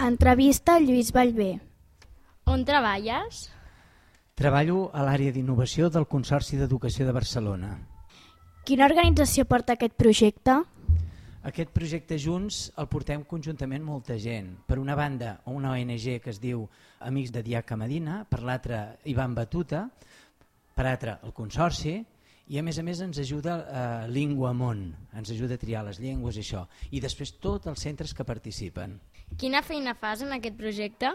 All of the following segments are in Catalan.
Entrevista a Lluís Vallvé. On treballes? Treballo a l'àrea d'innovació del Consorci d'Educació de Barcelona. Quina organització porta aquest projecte? Aquest projecte Junts el portem conjuntament molta gent. Per una banda, una ONG que es diu Amics de Diaca Medina, per l'altra Ivan Batuta, per altra el Consorci, i a més a més ens ajuda eh, Lingua Món, ens ajuda a triar les llengües i això, i després tots els centres que participen. Quina feina fas en aquest projecte?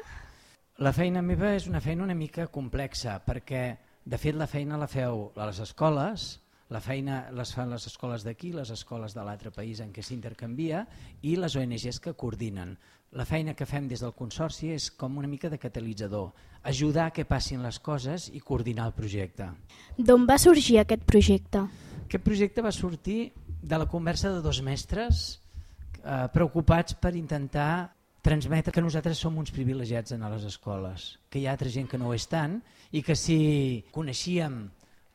La feina meva és una feina una mica complexa perquè de fet la feina la feu a les escoles, la feina les fan les escoles d'aquí, les escoles de l'altre país en què s'intercanvia i les ONGs que coordinen. La feina que fem des del Consorci és com una mica de catalitzador, ajudar que passin les coses i coordinar el projecte. D'on va sorgir aquest projecte? Aquest projecte va sortir de la conversa de dos mestres eh, preocupats per intentar transmetre que nosaltres som uns privilegiats en les escoles, que hi ha altra gent que no ho és tant i que si coneixíem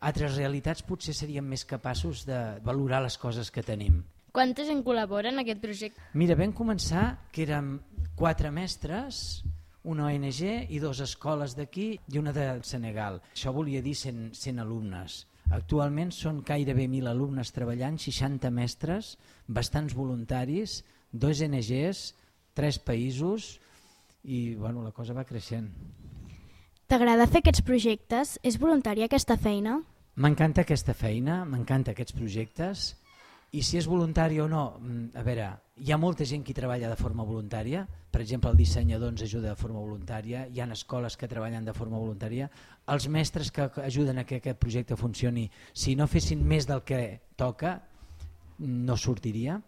altres realitats potser seríem més capaços de valorar les coses que tenim. Quanta gent col·labora en aquest projecte? Mira, vam començar que érem quatre mestres, una ONG i dues escoles d'aquí i una de Senegal. Això volia dir 100, 100 alumnes. Actualment són gairebé 1.000 alumnes treballant, 60 mestres, bastants voluntaris, dos ONGs, tres països i bueno, la cosa va creixent. T'agrada fer aquests projectes? És voluntària aquesta feina? M'encanta aquesta feina, m'encanta aquests projectes i si és voluntari o no, mm, a veure, hi ha molta gent que treballa de forma voluntària, per exemple el dissenyador ens ajuda de forma voluntària, hi ha escoles que treballen de forma voluntària, els mestres que ajuden a que aquest projecte funcioni, si no fessin més del que toca, no sortiria.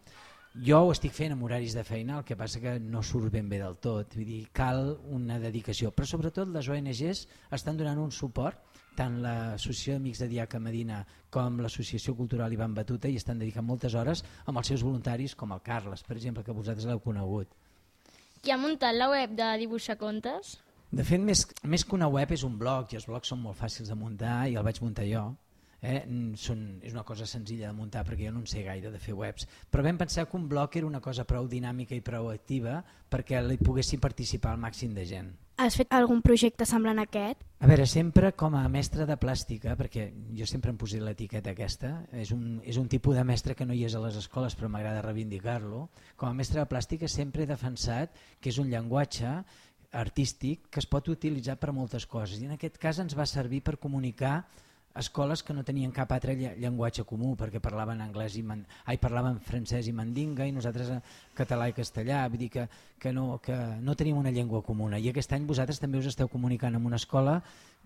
Jo ho estic fent amb horaris de feina, el que passa que no surt ben bé del tot, vull dir, cal una dedicació, però sobretot les ONGs estan donant un suport tant l'Associació d'Amics de Diaca Medina com l'Associació Cultural Ivan Batuta i estan dedicant moltes hores amb els seus voluntaris com el Carles, per exemple, que vosaltres l'heu conegut. Qui ha muntat la web de dibuixar contes? De fet, més, més que una web és un blog i els blogs són molt fàcils de muntar i el vaig muntar jo. Eh? Són, és una cosa senzilla de muntar perquè jo no en sé gaire de fer webs, però vam pensar que un blog era una cosa prou dinàmica i prou activa perquè hi poguessin participar al màxim de gent. Has fet algun projecte semblant a aquest? A veure, sempre com a mestre de plàstica, perquè jo sempre em posé l'etiqueta aquesta, és un, és un tipus de mestre que no hi és a les escoles però m'agrada reivindicar-lo, com a mestre de plàstica sempre he defensat que és un llenguatge artístic que es pot utilitzar per moltes coses i en aquest cas ens va servir per comunicar escoles que no tenien cap altre llenguatge comú perquè parlaven anglès i man... ai, parlaven francès i mandinga i nosaltres eh, català i castellà, vull dir que, que, no, que no tenim una llengua comuna. I aquest any vosaltres també us esteu comunicant amb una escola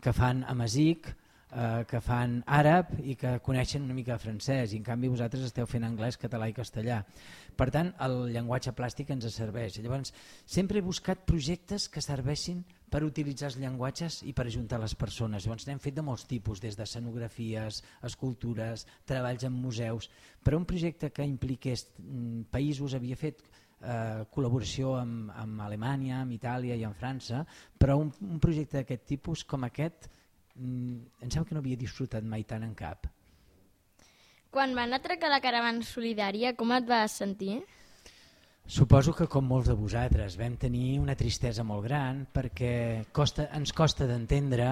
que fan amazic, eh, que fan àrab i que coneixen una mica francès i en canvi vosaltres esteu fent anglès, català i castellà. Per tant, el llenguatge plàstic ens serveix. Llavors, sempre he buscat projectes que serveixin per utilitzar els llenguatges i per ajuntar les persones. Llavors n'hem fet de molts tipus, des de scenografies, escultures, treballs en museus, però un projecte que impliqués mm, països havia fet eh, col·laboració amb, amb Alemanya, amb Itàlia i amb França, però un, un projecte d'aquest tipus com aquest mm, em sembla que no havia disfrutat mai tant en cap. Quan van atracar la caravana solidària, com et vas sentir? Suposo que com molts de vosaltres vam tenir una tristesa molt gran perquè costa, ens costa d'entendre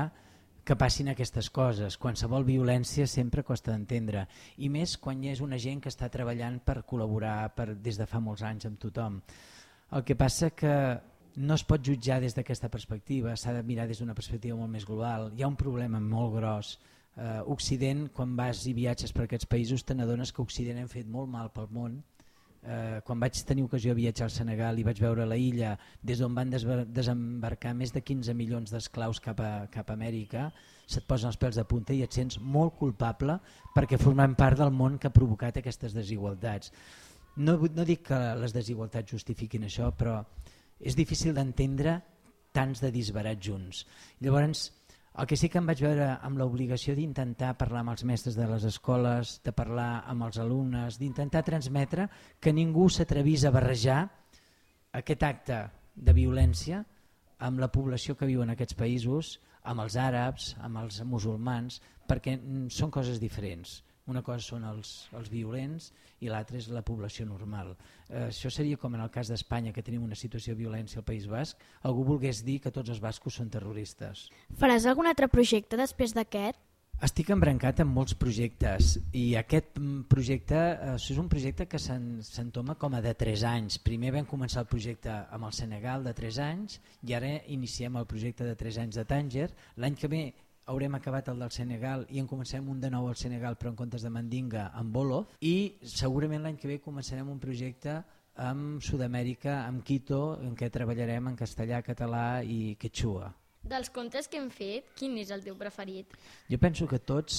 que passin aquestes coses. Qualsevol violència sempre costa d'entendre i més quan hi és una gent que està treballant per col·laborar per, des de fa molts anys amb tothom. El que passa que no es pot jutjar des d'aquesta perspectiva, s'ha de mirar des d'una perspectiva molt més global. Hi ha un problema molt gros. Eh, Occident, quan vas i viatges per aquests països, te n'adones que Occident hem fet molt mal pel món. Eh, quan vaig tenir ocasió de viatjar al Senegal i vaig veure la illa des d'on van desembarcar més de 15 milions d'esclaus cap, a, cap a Amèrica, se't posen els pèls de punta i et sents molt culpable perquè formem part del món que ha provocat aquestes desigualtats. No, no dic que les desigualtats justifiquin això, però és difícil d'entendre tants de disbarats junts. Llavors, el que sí que em vaig veure amb l'obligació d'intentar parlar amb els mestres de les escoles, de parlar amb els alumnes, d'intentar transmetre que ningú s'atrevís a barrejar aquest acte de violència amb la població que viu en aquests països, amb els àrabs, amb els musulmans, perquè són coses diferents. Una cosa són els, els violents i l'altra és la població normal. Eh, això seria com en el cas d'Espanya, que tenim una situació de violència al País Basc, algú volgués dir que tots els bascos són terroristes. Faràs algun altre projecte després d'aquest? Estic embrancat en molts projectes i aquest mm, projecte eh, és un projecte que s'entoma com a de 3 anys. Primer vam començar el projecte amb el Senegal de 3 anys i ara iniciem el projecte de 3 anys de Tànger. L'any que ve haurem acabat el del Senegal i en comencem un de nou al Senegal però en comptes de Mandinga amb Bolof i segurament l'any que ve començarem un projecte amb Sud-amèrica, amb Quito, en què treballarem en castellà, català i quechua. Dels contes que hem fet, quin és el teu preferit? Jo penso que tots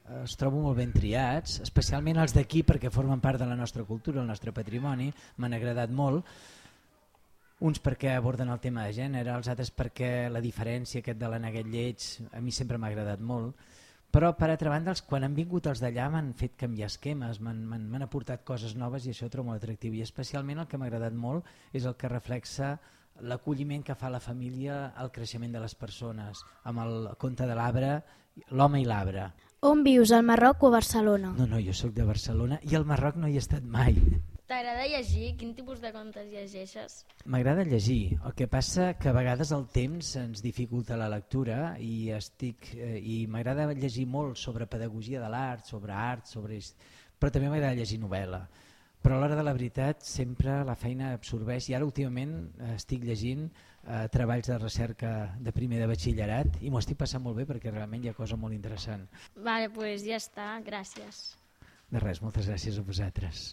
eh, es trobo molt ben triats, especialment els d'aquí perquè formen part de la nostra cultura, el nostre patrimoni, m'han agradat molt, uns perquè aborden el tema de gènere, els altres perquè la diferència aquest de l'aneguet lleig a mi sempre m'ha agradat molt, però per altra banda els, quan han vingut els d'allà m'han fet canviar esquemes, m'han aportat coses noves i això ho trobo molt atractiu i especialment el que m'ha agradat molt és el que reflexa l'acolliment que fa la família al creixement de les persones, amb el conte de l'arbre, l'home i l'arbre. On vius, al Marroc o a Barcelona? No, no, jo sóc de Barcelona i al Marroc no hi he estat mai. T'agrada llegir? Quin tipus de contes llegeixes? M'agrada llegir, el que passa que a vegades el temps ens dificulta la lectura i estic eh, i m'agrada llegir molt sobre pedagogia de l'art, sobre art, sobre però també m'agrada llegir novel·la però a l'hora de la veritat sempre la feina absorbeix i ara últimament eh, estic llegint eh, treballs de recerca de primer de batxillerat i m'ho estic passant molt bé perquè realment hi ha cosa molt interessant. Vale, pues ja està, gràcies. De res, moltes gràcies a vosaltres.